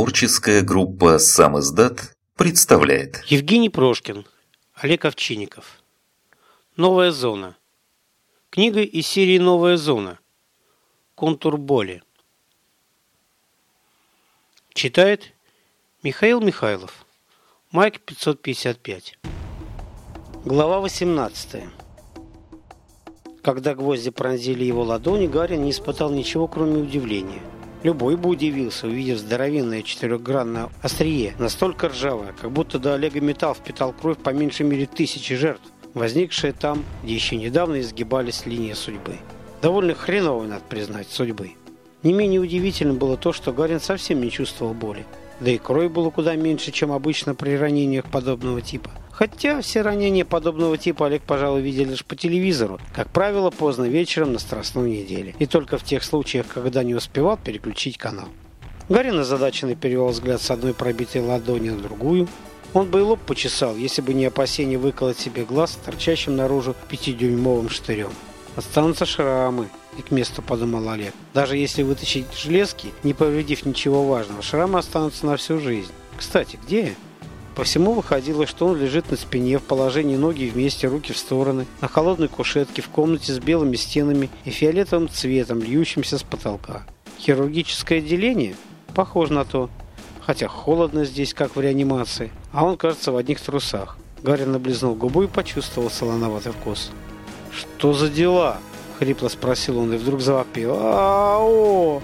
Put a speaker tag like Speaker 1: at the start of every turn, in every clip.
Speaker 1: Творческая группа «Сам издат» представляет
Speaker 2: Евгений Прошкин, Олег Овчинников. Новая зона. Книга из серии «Новая зона». Контур боли. Читает Михаил Михайлов. Майк 555. Глава 18. Когда гвозди пронзили его ладони, Гарри не испытал ничего, кроме удивления – Любой бы удивился, увидев здоровенное четырехгранное острие, настолько ржавое, как будто до Олега Металл впитал кровь по меньшей мере тысячи жертв, возникшие там, где еще недавно изгибались линии судьбы. Довольно хреновой, надо признать, судьбы. Не менее удивительным было то, что Гарин совсем не чувствовал боли. Да и крови было куда меньше, чем обычно при ранениях подобного типа. Хотя все ранения подобного типа Олег, пожалуй, видел лишь по телевизору, как правило, поздно вечером на Страстной неделе. И только в тех случаях, когда не успевал переключить канал. Гарин озадаченно перевел взгляд с одной пробитой ладони на другую. Он бы и лоб почесал, если бы не опасение выколоть себе глаз торчащим наружу пятидюймовым штырем. Останутся шрамы, и к месту подумал Олег. Даже если вытащить железки, не повредив ничего важного, шрамы останутся на всю жизнь. Кстати, где я? По всему выходило, что он лежит на спине в положении ноги вместе, руки в стороны, на холодной кушетке в комнате с белыми стенами и фиолетовым цветом, льющимся с потолка. Хирургическое отделение? Похоже на то. Хотя холодно здесь, как в реанимации, а он, кажется, в одних трусах. Гарри наблизнул губу и почувствовал солоноватый вкус. «Что за дела?» — хрипло спросил он и вдруг завопил. «Ау!»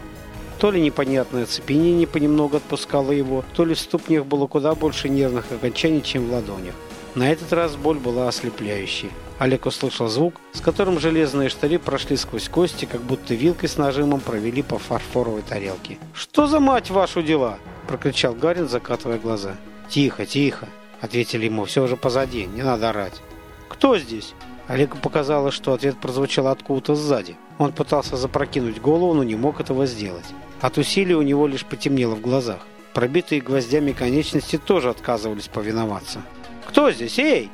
Speaker 2: То ли непонятное оцепенение понемногу отпускало его, то ли в ступнях было куда больше нервных окончаний, чем в ладонях. На этот раз боль была ослепляющей. Олег услышал звук, с которым железные штыри прошли сквозь кости, как будто вилкой с нажимом провели по фарфоровой тарелке. «Что за мать вашу дела?» – прокричал Гарин, закатывая глаза. «Тихо, тихо!» – ответили ему. «Все уже позади, не надо орать». «Кто здесь?» Олегу показалось, что ответ прозвучал откуда-то сзади. Он пытался запрокинуть голову, но не мог этого сделать. От усилий у него лишь потемнело в глазах. Пробитые гвоздями конечности тоже отказывались повиноваться. «Кто здесь? Эй!»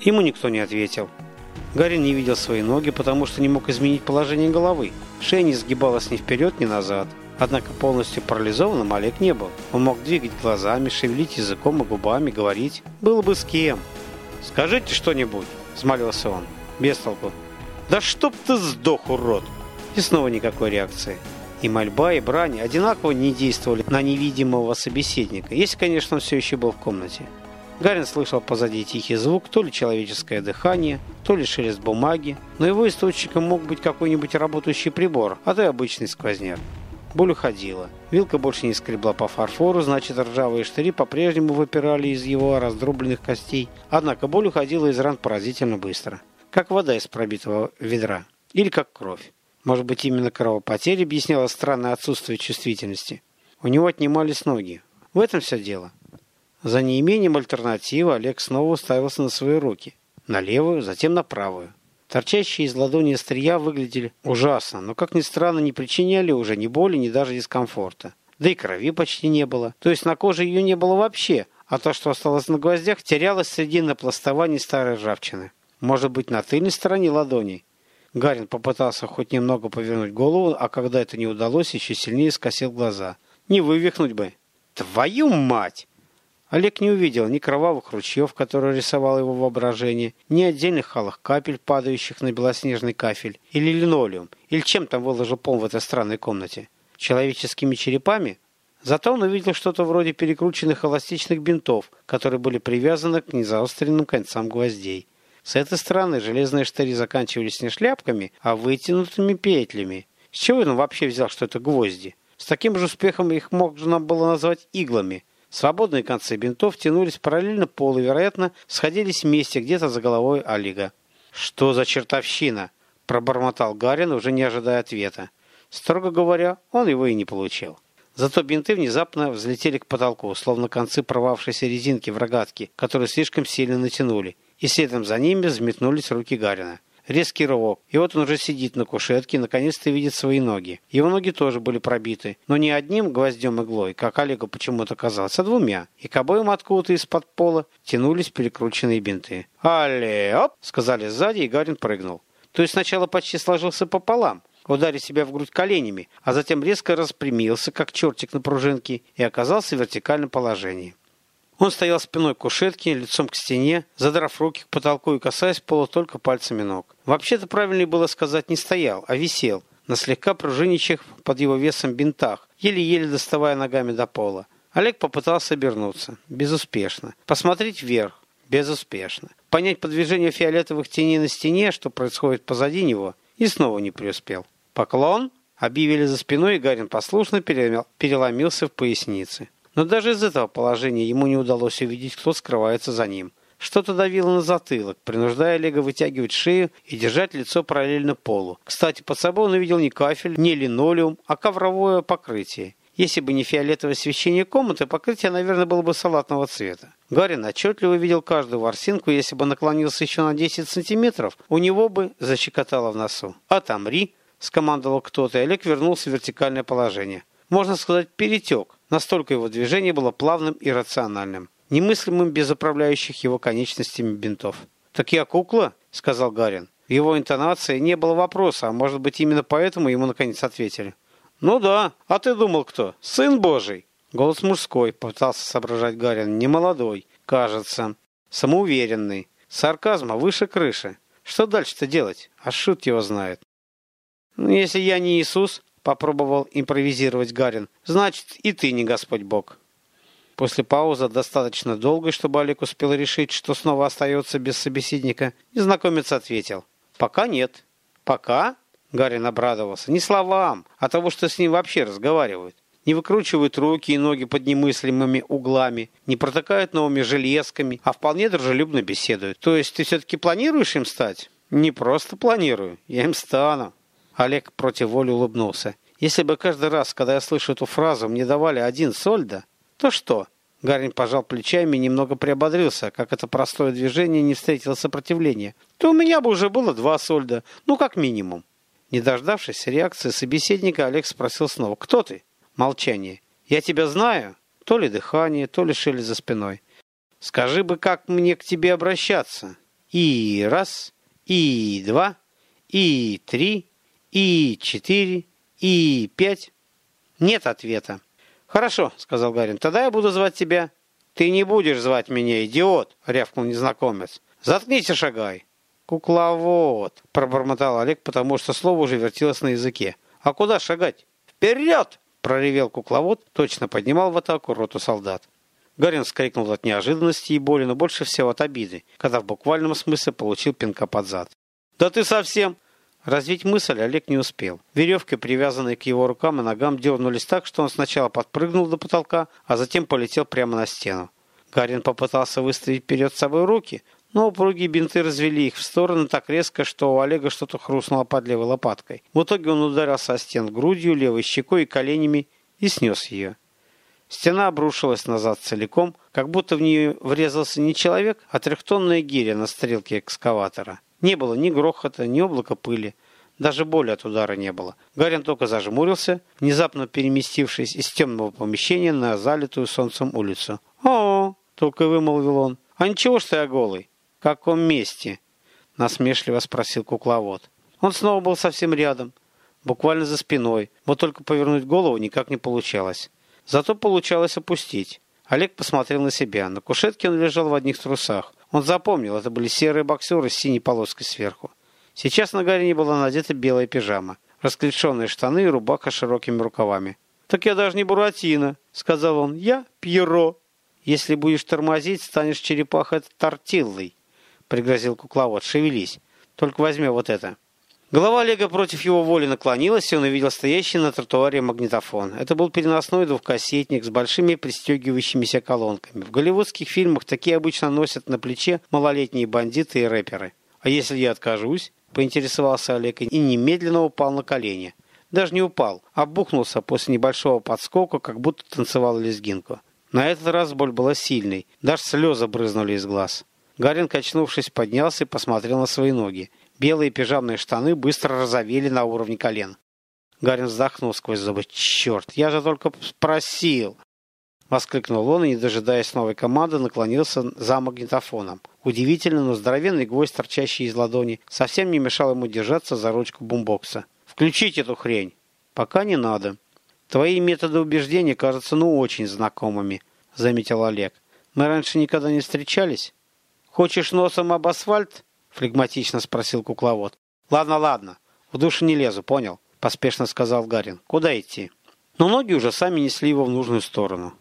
Speaker 2: Ему никто не ответил. Гарин не видел свои ноги, потому что не мог изменить положение головы. Шея не сгибалась ни вперед, ни назад. Однако полностью парализованным Олег не был. Он мог двигать глазами, шевелить языком и губами, говорить. Было бы с кем. «Скажите что-нибудь!» – взмолился он. Без толку. «Да чтоб ты сдох, урод!» И снова никакой реакции. И мольба, и брань одинаково не действовали на невидимого собеседника, если, конечно, он все еще был в комнате. Гарин слышал позади тихий звук, то ли человеческое дыхание, то ли шелест бумаги, но его источником мог быть какой-нибудь работающий прибор, а то и обычный сквозняк. Боль уходила. Вилка больше не скребла по фарфору, значит, ржавые штыри по-прежнему выпирали из его раздробленных костей. Однако боль уходила из ран поразительно быстро. Как вода из пробитого ведра. Или как кровь. Может быть, именно кровопотеря объясняла странное отсутствие чувствительности. У него отнимались ноги. В этом все дело. За неимением альтернативы Олег снова уставился на свои руки. На левую, затем на правую. Торчащие из ладони острия выглядели ужасно, но, как ни странно, не причиняли уже ни боли, ни даже дискомфорта. Да и крови почти не было. То есть на коже ее не было вообще, а то, что осталось на гвоздях, терялось среди напластований старой ржавчины. Может быть, на тыльной стороне ладоней. Гарин попытался хоть немного повернуть голову, а когда это не удалось, еще сильнее скосил глаза. Не вывихнуть бы. Твою мать! Олег не увидел ни кровавых ручьев, которые рисовало его воображение, ни отдельных алых капель, падающих на белоснежный кафель, или линолеум, или чем там выложил пол в этой странной комнате. Человеческими черепами? Зато он увидел что-то вроде перекрученных эластичных бинтов, которые были привязаны к незаостренным концам гвоздей. С этой стороны железные штыри заканчивались не шляпками, а вытянутыми петлями. С чего он вообще взял, что это гвозди? С таким же успехом их можно было назвать иглами. Свободные концы бинтов тянулись параллельно полу и, вероятно, сходились вместе где-то за головой Алига. «Что за чертовщина?» – пробормотал Гарин, уже не ожидая ответа. Строго говоря, он его и не получил. Зато бинты внезапно взлетели к потолку, словно концы порвавшейся резинки в рогатке, которую слишком сильно натянули – и следом за ними взметнулись руки Гарина. Резкий рывок, и вот он уже сидит на кушетке наконец-то видит свои ноги. Его ноги тоже были пробиты, но не одним гвоздем иглой, как Олегу почему-то казалось, а двумя. И к обоим откуда-то из-под пола тянулись перекрученные бинты. «Алле, оп!» — сказали сзади, и Гарин прыгнул. То есть сначала почти сложился пополам. ударить себя в грудь коленями, а затем резко распрямился, как чертик на пружинке, и оказался в вертикальном положении. Он стоял спиной к кушетке, лицом к стене, задрав руки к потолку и касаясь пола только пальцами ног. Вообще-то правильнее было сказать не стоял, а висел, на слегка пружинищих под его весом бинтах, еле-еле доставая ногами до пола. Олег попытался обернуться. Безуспешно. Посмотреть вверх. Безуспешно. Понять по движению фиолетовых теней на стене, что происходит позади него, и снова не преуспел. «Поклон!» объявили за спиной, и Гарин послушно переломился в пояснице. Но даже из этого положения ему не удалось увидеть, кто скрывается за ним. Что-то давило на затылок, принуждая Олега вытягивать шею и держать лицо параллельно полу. Кстати, под собой он увидел не кафель, не линолеум, а ковровое покрытие. Если бы не фиолетовое освещение комнаты, покрытие, наверное, было бы салатного цвета. Гарин отчетливо видел каждую ворсинку, если бы наклонился еще на 10 сантиметров, у него бы защекотало в носу. «Отомри!» – скомандовал кто-то, и Олег вернулся в вертикальное положение. Можно сказать, перетек. Настолько его движение было плавным и рациональным, немыслимым без управляющих его конечностями бинтов. «Так я кукла?» – сказал Гарин. В его интонации не было вопроса, а может быть именно поэтому ему наконец ответили. «Ну да, а ты думал кто? Сын Божий!» Голос мужской, пытался соображать Гарин, не молодой, кажется, самоуверенный. Сарказма выше крыши. Что дальше-то делать? А шут его знает. «Ну, если я не Иисус, — попробовал импровизировать Гарин, — значит, и ты не Господь Бог. После паузы, достаточно долгой, чтобы Олег успел решить, что снова остается без собеседника, незнакомец ответил. «Пока нет». «Пока?» Гарин обрадовался. Не словам, а того, что с ним вообще разговаривают. Не выкручивают руки и ноги под немыслимыми углами, не протыкают новыми железками, а вполне дружелюбно беседуют. То есть ты все-таки планируешь им стать? Не просто планирую, я им стану. Олег против воли улыбнулся. Если бы каждый раз, когда я слышу эту фразу, мне давали один сольда, то что? Гарин пожал плечами и немного приободрился, как это простое движение не встретило сопротивления. То у меня бы уже было два сольда, ну как минимум. Не дождавшись реакции собеседника, Олег спросил снова. «Кто ты?» Молчание. «Я тебя знаю?» То ли дыхание, то ли шелест за спиной. «Скажи бы, как мне к тебе обращаться?» «И раз, и два, и три, и четыре, и пять». Нет ответа. «Хорошо», — сказал Гарин. «Тогда я буду звать тебя». «Ты не будешь звать меня, идиот!» — рявкнул незнакомец. «Заткнись шагай!» «Кукловод!» – пробормотал Олег, потому что слово уже вертелось на языке. «А куда шагать?» «Вперед!» – проревел кукловод, точно поднимал в атаку роту солдат. Гарин вскрикнул от неожиданности и боли, но больше всего от обиды, когда в буквальном смысле получил пинка под зад. «Да ты совсем...» Развить мысль Олег не успел. Веревки, привязанные к его рукам и ногам, дернулись так, что он сначала подпрыгнул до потолка, а затем полетел прямо на стену. Гарин попытался выставить вперед собой руки, но упругие бинты развели их в стороны так резко, что у Олега что-то хрустнуло под левой лопаткой. В итоге он ударился о стен грудью, левой щекой и коленями и снес ее. Стена обрушилась назад целиком, как будто в нее врезался не человек, а трехтонная гиря на стрелке экскаватора. Не было ни грохота, ни облака пыли. Даже боли от удара не было. Гарин только зажмурился, внезапно переместившись из темного помещения на залитую солнцем улицу. «О!» — только вымолвил он. «А ничего, что я голый?» «В каком месте?» – насмешливо спросил кукловод. Он снова был совсем рядом, буквально за спиной. Вот только повернуть голову никак не получалось. Зато получалось опустить. Олег посмотрел на себя. На кушетке он лежал в одних трусах. Он запомнил, это были серые боксеры с синей полоской сверху. Сейчас на Гарине была надета белая пижама, расклешенные штаны и рубаха с широкими рукавами. «Так я даже не Буратино», — сказал он. «Я Пьеро». «Если будешь тормозить, станешь черепахой тортиллой», пригрозил кукловод. «Шевелись. Только возьми вот это». Голова Олега против его воли наклонилась, и он увидел стоящий на тротуаре магнитофон. Это был переносной двухкассетник с большими пристегивающимися колонками. В голливудских фильмах такие обычно носят на плече малолетние бандиты и рэперы. «А если я откажусь?» – поинтересовался Олег и немедленно упал на колени. Даже не упал, а бухнулся после небольшого подскока, как будто танцевал лезгинку. На этот раз боль была сильной, даже слезы брызнули из глаз. Гарин, качнувшись, поднялся и посмотрел на свои ноги. Белые пижамные штаны быстро разовели на уровне колен. Гарин вздохнул сквозь зубы. «Черт, я же только спросил!» Воскликнул он и, не дожидаясь новой команды, наклонился за магнитофоном. Удивительно, но здоровенный гвоздь, торчащий из ладони, совсем не мешал ему держаться за ручку бумбокса. Отключить эту хрень. Пока не надо. Твои методы убеждения кажутся ну очень знакомыми, заметил Олег. Мы раньше никогда не встречались. Хочешь носом об асфальт? Флегматично спросил кукловод. Ладно, ладно. В душу не лезу, понял? Поспешно сказал Гарин. Куда идти? Но ноги уже сами несли его в нужную сторону.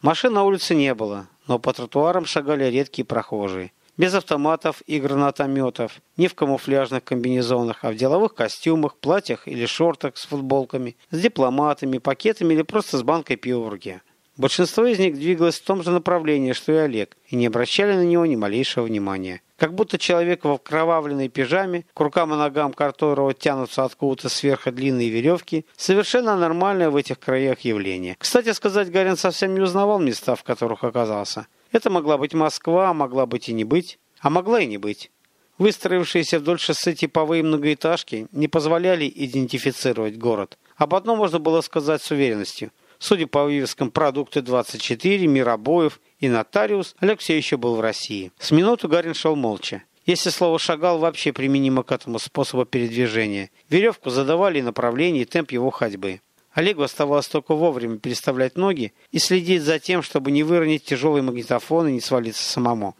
Speaker 2: Машин на улице не было, но по тротуарам шагали редкие прохожие без автоматов и гранатометов, не в камуфляжных комбинезонах, а в деловых костюмах, платьях или шортах с футболками, с дипломатами, пакетами или просто с банкой пива в руке. Большинство из них двигалось в том же направлении, что и Олег, и не обращали на него ни малейшего внимания. Как будто человек в окровавленной пижаме, к рукам и ногам которого тянутся откуда-то сверху длинные веревки, совершенно нормальное в этих краях явление. Кстати сказать, Гарин совсем не узнавал места, в которых оказался. Это могла быть Москва, могла быть и не быть, а могла и не быть. Выстроившиеся вдоль шоссе типовые многоэтажки не позволяли идентифицировать город. Об одном можно было сказать с уверенностью. Судя по вывескам «Продукты 24», «Миробоев» и «Нотариус», все еще был в России. С минуту Гарин шел молча. Если слово «шагал» вообще применимо к этому способу передвижения. Веревку задавали и направление, и темп его ходьбы. Олегу оставалось только вовремя переставлять ноги и следить за тем, чтобы не выронить тяжелый магнитофон и не свалиться самому.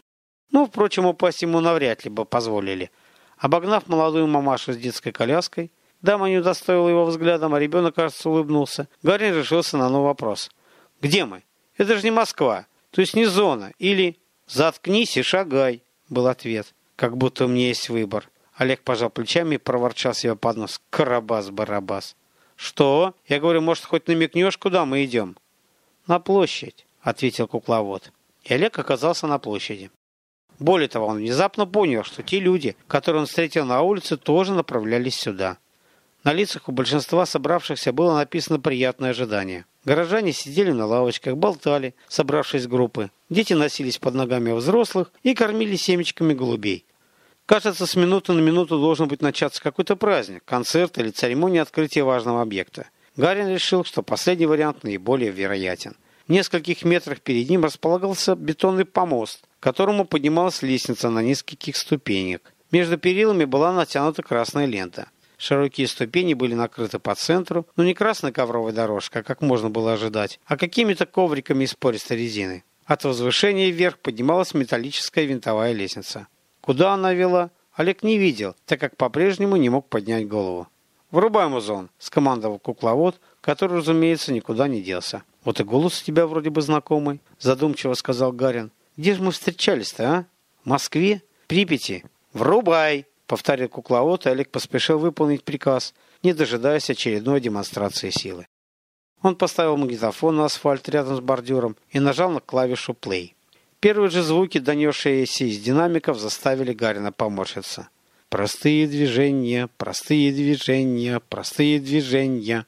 Speaker 2: Ну, впрочем, упасть ему навряд ли бы позволили. Обогнав молодую мамашу с детской коляской, дама не удостоила его взглядом, а ребенок, кажется, улыбнулся. Гарри решился на новый вопрос. «Где мы? Это же не Москва, то есть не зона. Или «Заткнись и шагай», был ответ. Как будто у меня есть выбор. Олег пожал плечами и проворчал себе под нос. «Карабас-барабас». «Что?» Я говорю, может, хоть намекнешь, куда мы идем? «На площадь», — ответил кукловод. И Олег оказался на площади. Более того, он внезапно понял, что те люди, которые он встретил на улице, тоже направлялись сюда. На лицах у большинства собравшихся было написано приятное ожидание. Горожане сидели на лавочках, болтали, собравшись группы. Дети носились под ногами взрослых и кормили семечками голубей. Кажется, с минуты на минуту должен быть начаться какой-то праздник, концерт или церемония открытия важного объекта. Гарин решил, что последний вариант наиболее вероятен. В нескольких метрах перед ним располагался бетонный помост, к которому поднималась лестница на нескольких ступенях. Между перилами была натянута красная лента. Широкие ступени были накрыты по центру, но не красной ковровой дорожкой, как можно было ожидать, а какими-то ковриками из пористой резины. От возвышения вверх поднималась металлическая винтовая лестница. Куда она вела, Олег не видел, так как по-прежнему не мог поднять голову. «Врубай музон», — скомандовал кукловод, который, разумеется, никуда не делся. «Вот и голос у тебя вроде бы знакомый», — задумчиво сказал Гарин. «Где же мы встречались-то, а? В Москве? Припяти?» «Врубай!» — повторил кукловод, и Олег поспешил выполнить приказ, не дожидаясь очередной демонстрации силы. Он поставил магнитофон на асфальт рядом с бордюром и нажал на клавишу «плей». Первые же звуки, донесшиеся из динамиков, заставили Гарина поморщиться. «Простые движения, простые движения, простые движения».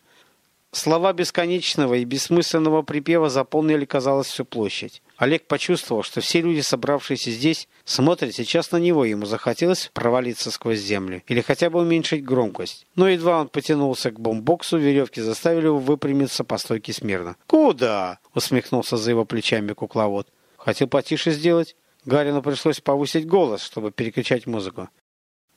Speaker 2: Слова бесконечного и бессмысленного припева заполнили, казалось, всю площадь. Олег почувствовал, что все люди, собравшиеся здесь, смотрят сейчас на него, ему захотелось провалиться сквозь землю или хотя бы уменьшить громкость. Но едва он потянулся к бомбоксу, веревки заставили его выпрямиться по стойке смирно. «Куда?» — усмехнулся за его плечами кукловод. Хотел потише сделать. Гарину пришлось повысить голос, чтобы перекричать музыку.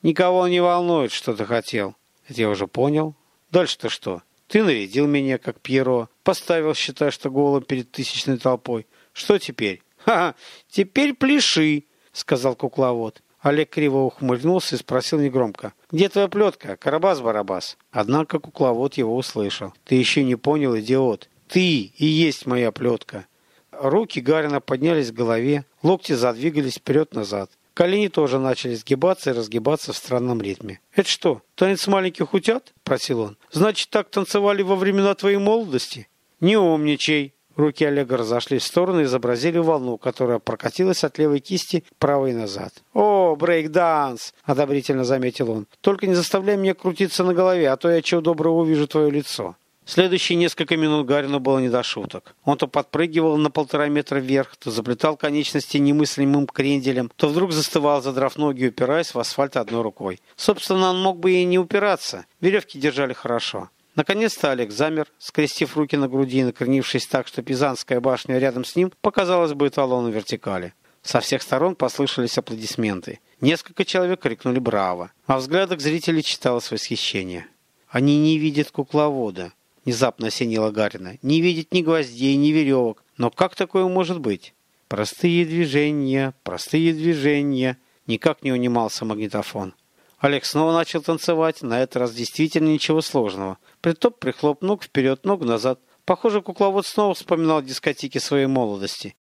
Speaker 2: «Никого не волнует, что ты хотел. Это я уже понял. Дальше-то что? Ты нарядил меня, как Пьеро, поставил, считай, что голым перед тысячной толпой. Что теперь? Ха-ха, теперь пляши!» — сказал кукловод. Олег криво ухмыльнулся и спросил негромко. «Где твоя плетка, Карабас-Барабас?» Однако кукловод его услышал. «Ты еще не понял, идиот. Ты и есть моя плетка. Руки Гарина поднялись к голове, локти задвигались вперед-назад. Колени тоже начали сгибаться и разгибаться в странном ритме. «Это что, танец маленьких утят?» – просил он. «Значит, так танцевали во времена твоей молодости?» «Не умничай!» Руки Олега разошлись в стороны и изобразили волну, которая прокатилась от левой кисти правой назад. «О, брейк-данс!» – одобрительно заметил он. «Только не заставляй меня крутиться на голове, а то я чего доброго увижу твое лицо». Следующие несколько минут Гарину было не до шуток. Он то подпрыгивал на полтора метра вверх, то заплетал конечности немыслимым кренделем, то вдруг застывал, задрав ноги, упираясь в асфальт одной рукой. Собственно, он мог бы и не упираться. Веревки держали хорошо. Наконец-то Олег замер, скрестив руки на груди и накренившись так, что Пизанская башня рядом с ним показалась бы эталоном вертикали. Со всех сторон послышались аплодисменты. Несколько человек крикнули «Браво!». Во взглядах зрителей читалось восхищение. Они не видят кукловода. Внезапно осенила Гарина. Не видят ни гвоздей, ни веревок. Но как такое может быть? Простые движения, простые движения. Никак не унимался магнитофон. Олег снова начал танцевать, на этот раз действительно ничего сложного. Притоп прихлоп ног вперед, ног назад. Похоже, кукловод снова вспоминал дискотеки своей молодости.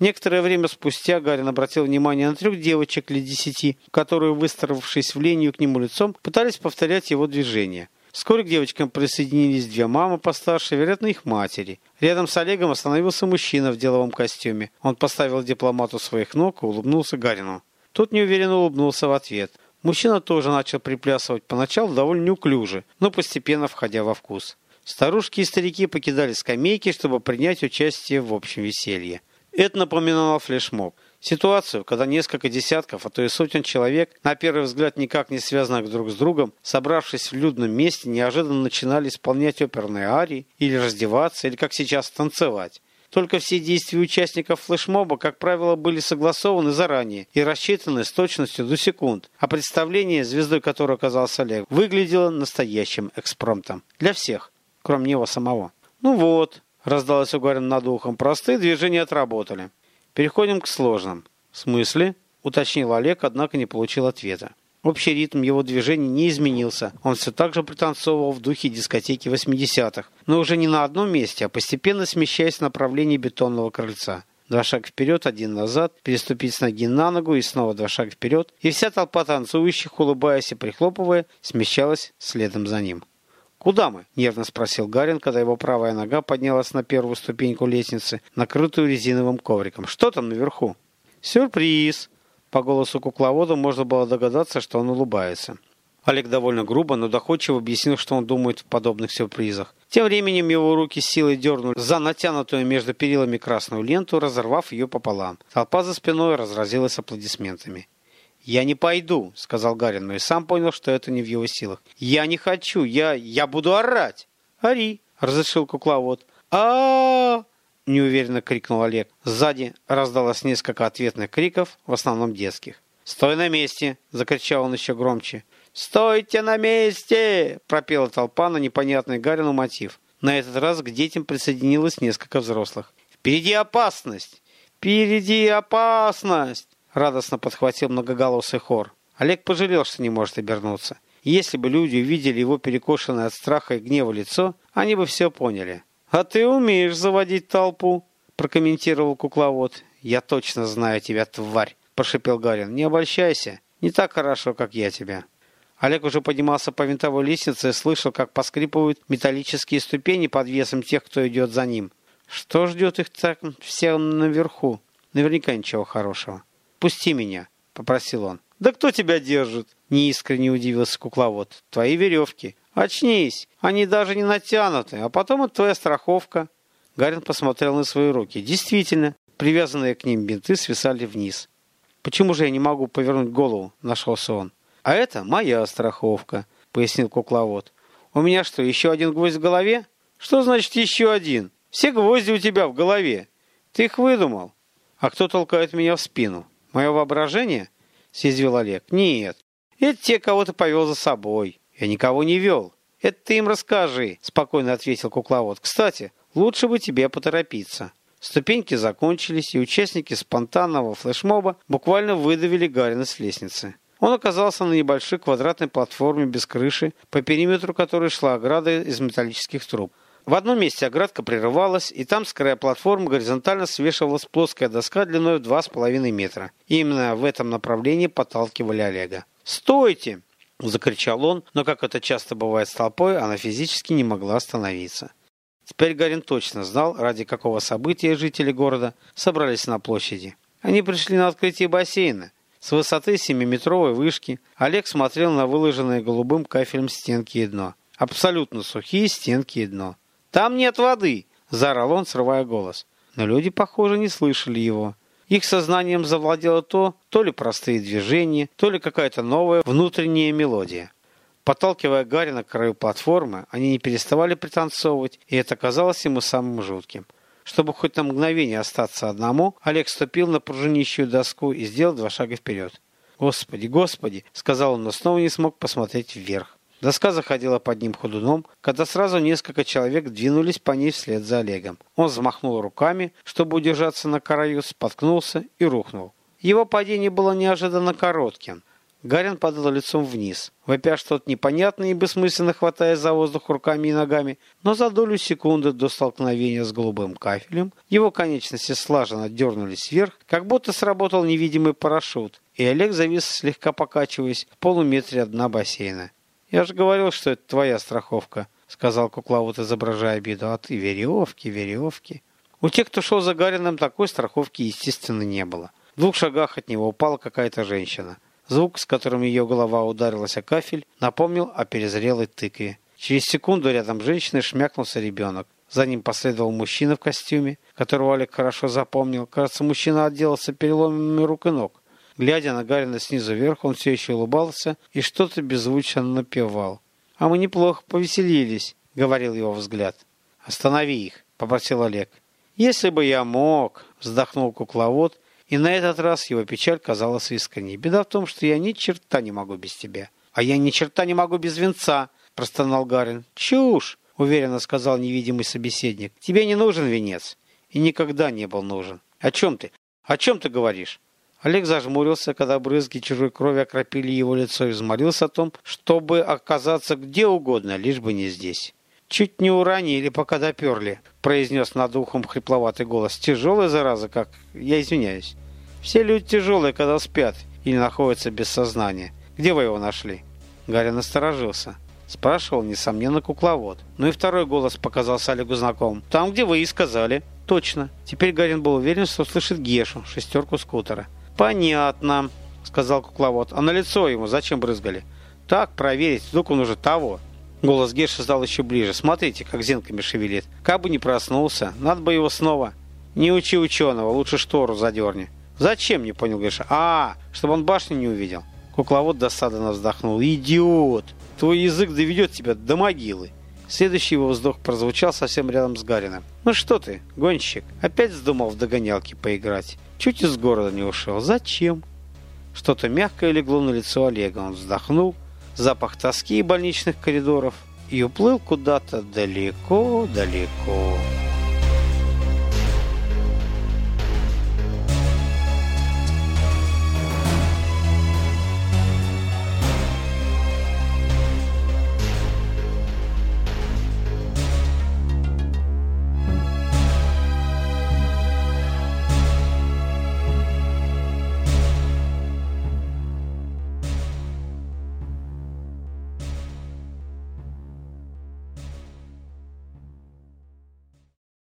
Speaker 2: Некоторое время спустя Гарин обратил внимание на трех девочек лет десяти, которые, выстроившись в линию к нему лицом, пытались повторять его движения. Вскоре к девочкам присоединились две мамы постарше, вероятно, их матери. Рядом с Олегом остановился мужчина в деловом костюме. Он поставил дипломату своих ног и улыбнулся Гарину. Тот неуверенно улыбнулся в ответ. Мужчина тоже начал приплясывать поначалу довольно неуклюже, но постепенно входя во вкус. Старушки и старики покидали скамейки, чтобы принять участие в общем веселье. Это напоминало флешмоб. Ситуацию, когда несколько десятков, а то и сотен человек, на первый взгляд никак не связанных друг с другом, собравшись в людном месте, неожиданно начинали исполнять оперные арии, или раздеваться, или, как сейчас, танцевать. Только все действия участников флешмоба, как правило, были согласованы заранее и рассчитаны с точностью до секунд, а представление, звездой которого оказался Олег, выглядело настоящим экспромтом. Для всех, кроме него самого. Ну вот, Раздалось у Гарина над ухом. Простые движения отработали. Переходим к сложным. В смысле? Уточнил Олег, однако не получил ответа. Общий ритм его движений не изменился. Он все так же пританцовывал в духе дискотеки 80-х, но уже не на одном месте, а постепенно смещаясь в направлении бетонного крыльца. Два шага вперед, один назад, переступить с ноги на ногу и снова два шага вперед, и вся толпа танцующих, улыбаясь и прихлопывая, смещалась следом за ним. «Куда мы?» – нервно спросил Гарин, когда его правая нога поднялась на первую ступеньку лестницы, накрытую резиновым ковриком. «Что там наверху?» «Сюрприз!» По голосу кукловода можно было догадаться, что он улыбается. Олег довольно грубо, но доходчиво объяснил, что он думает в подобных сюрпризах. Тем временем его руки силой дернули за натянутую между перилами красную ленту, разорвав ее пополам. Толпа за спиной разразилась аплодисментами. «Я не пойду», — сказал Гарин, но и сам понял, что это не в его силах. «Я не хочу, я... я буду орать!» «Ори!» — разрешил кукловод. а неуверенно крикнул Олег. Сзади раздалось несколько ответных криков, в основном детских. «Стой на месте!» — закричал он еще громче. «Стойте на месте!» — пропела толпа на непонятный Гарину мотив. На этот раз к детям присоединилось несколько взрослых. «Впереди опасность! Впереди опасность!» Радостно подхватил многоголосый хор. Олег пожалел, что не может обернуться. Если бы люди увидели его перекошенное от страха и гнева лицо, они бы все поняли. «А ты умеешь заводить толпу», – прокомментировал кукловод. «Я точно знаю тебя, тварь», – прошипел Гарин. «Не обольщайся. Не так хорошо, как я тебя». Олег уже поднимался по винтовой лестнице и слышал, как поскрипывают металлические ступени под весом тех, кто идет за ним. Что ждет их так все наверху? Наверняка ничего хорошего. «Пусти меня», — попросил он. «Да кто тебя держит?» — неискренне удивился кукловод. «Твои веревки. Очнись, они даже не натянуты, а потом это твоя страховка». Гарин посмотрел на свои руки. Действительно, привязанные к ним бинты свисали вниз. «Почему же я не могу повернуть голову?» – нашелся он. «А это моя страховка», – пояснил кукловод. «У меня что, еще один гвоздь в голове?» «Что значит еще один? Все гвозди у тебя в голове. Ты их выдумал. А кто толкает меня в спину?» Мое воображение? Съязвил Олег. Нет, это те, кого ты повел за собой. Я никого не вел. Это ты им расскажи, спокойно ответил кукловод. Кстати, лучше бы тебе поторопиться. Ступеньки закончились, и участники спонтанного флешмоба буквально выдавили Гарина с лестницы. Он оказался на небольшой квадратной платформе без крыши, по периметру которой шла ограда из металлических труб. В одном месте оградка прерывалась, и там с края платформы горизонтально свешивалась плоская доска длиной в 2,5 метра. И именно в этом направлении подталкивали Олега. «Стойте!» – закричал он, но, как это часто бывает с толпой, она физически не могла остановиться. Теперь Гарин точно знал, ради какого события жители города собрались на площади. Они пришли на открытие бассейна. С высоты 7-метровой вышки Олег смотрел на выложенные голубым кафелем стенки и дно. Абсолютно сухие стенки и дно. «Там нет воды!» – заорал он, срывая голос. Но люди, похоже, не слышали его. Их сознанием завладело то, то ли простые движения, то ли какая-то новая внутренняя мелодия. Подталкивая Гарри к краю платформы, они не переставали пританцовывать, и это казалось ему самым жутким. Чтобы хоть на мгновение остаться одному, Олег ступил на пружинищую доску и сделал два шага вперед. «Господи, Господи!» — сказал он, но снова не смог посмотреть вверх. Доска заходила под ним ходуном, когда сразу несколько человек двинулись по ней вслед за Олегом. Он взмахнул руками, чтобы удержаться на краю, споткнулся и рухнул. Его падение было неожиданно коротким. Гарин падал лицом вниз, вопя что-то непонятное и бессмысленно хватая за воздух руками и ногами, но за долю секунды до столкновения с голубым кафелем его конечности слаженно дернулись вверх, как будто сработал невидимый парашют, и Олег завис, слегка покачиваясь, в полуметре от дна бассейна. «Я же говорил, что это твоя страховка», — сказал кукловод, изображая обиду. «А ты веревки, веревки». У тех, кто шел за Гарином, такой страховки, естественно, не было. В двух шагах от него упала какая-то женщина. Звук, с которым ее голова ударилась о кафель, напомнил о перезрелой тыкве. Через секунду рядом с женщиной шмякнулся ребенок. За ним последовал мужчина в костюме, которого Олег хорошо запомнил. Кажется, мужчина отделался переломами рук и ног. Глядя на Гарина снизу вверх, он все еще улыбался и что-то беззвучно напевал. «А мы неплохо повеселились», — говорил его взгляд. «Останови их», — попросил Олег. «Если бы я мог», — вздохнул кукловод, и на этот раз его печаль казалась искренней. «Беда в том, что я ни черта не могу без тебя». «А я ни черта не могу без венца», — простонал Гарин. «Чушь», — уверенно сказал невидимый собеседник. «Тебе не нужен венец». И никогда не был нужен. «О чем ты? О чем ты говоришь?» Олег зажмурился, когда брызги чужой крови окропили его лицо и взмолился о том, чтобы оказаться где угодно, лишь бы не здесь. «Чуть не уронили, пока доперли», — произнес над ухом хрипловатый голос. «Тяжелая зараза, как... Я извиняюсь. Все люди тяжелые, когда спят или находятся без сознания. Где вы его нашли?» Гарри насторожился. Спрашивал, несомненно, кукловод. Ну и второй голос показался Олегу знакомым. «Там, где вы и сказали». «Точно». Теперь Гарин был уверен, что слышит Гешу, шестерку скутера. «Понятно», — сказал кукловод. «А на лицо ему зачем брызгали?» «Так, проверить, вдруг он уже того». Голос Геши стал еще ближе. «Смотрите, как зенками шевелит. Как бы не проснулся, надо бы его снова». «Не учи ученого, лучше штору задерни». «Зачем?» — не понял Геша. «А, чтобы он башню не увидел». Кукловод досадно вздохнул. «Идиот! Твой язык доведет тебя до могилы». Следующий его вздох прозвучал совсем рядом с Гарином. «Ну что ты, гонщик, опять вздумал в догонялки поиграть?» Чуть из города не ушел. Зачем? Что-то мягкое легло на лицо Олега. Он вздохнул. Запах тоски и больничных коридоров. И уплыл куда-то далеко-далеко.